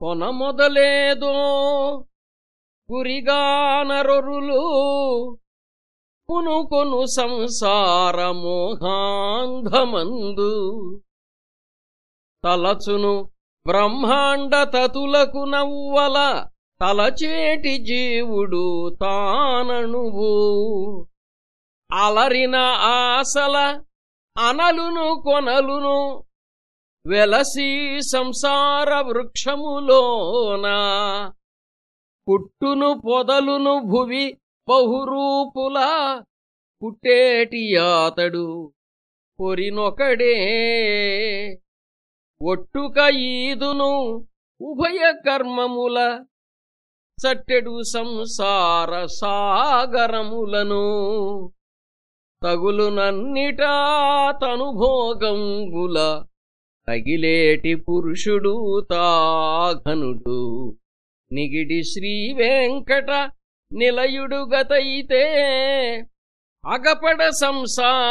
కొన మొదలేదో గురిగానరొరులు పునుకొను సంసార మోహాంధమందు తలచును బ్రహ్మాండ తతులకు నవ్వల తలచేటి జీవుడు తానణువు అలరిన ఆసల అనలును కొనలును వెలసి సంసార వృక్షములోన పుట్టును పొదలును భువి బహురూపుల పుట్టేటి యాతడు పొరినొకడే. ఒట్టుక ఈదును ఉభయ కర్మముల చట్టెడు సంసార సాగరములను తగులునన్నిటా తనుభోగంగుల తగిలేటి పురుషుడు తాఘనుడు. నిగిడి శ్రీ వెంకట నిలయుడు గతయితే అగపడ సంసారానందమందు.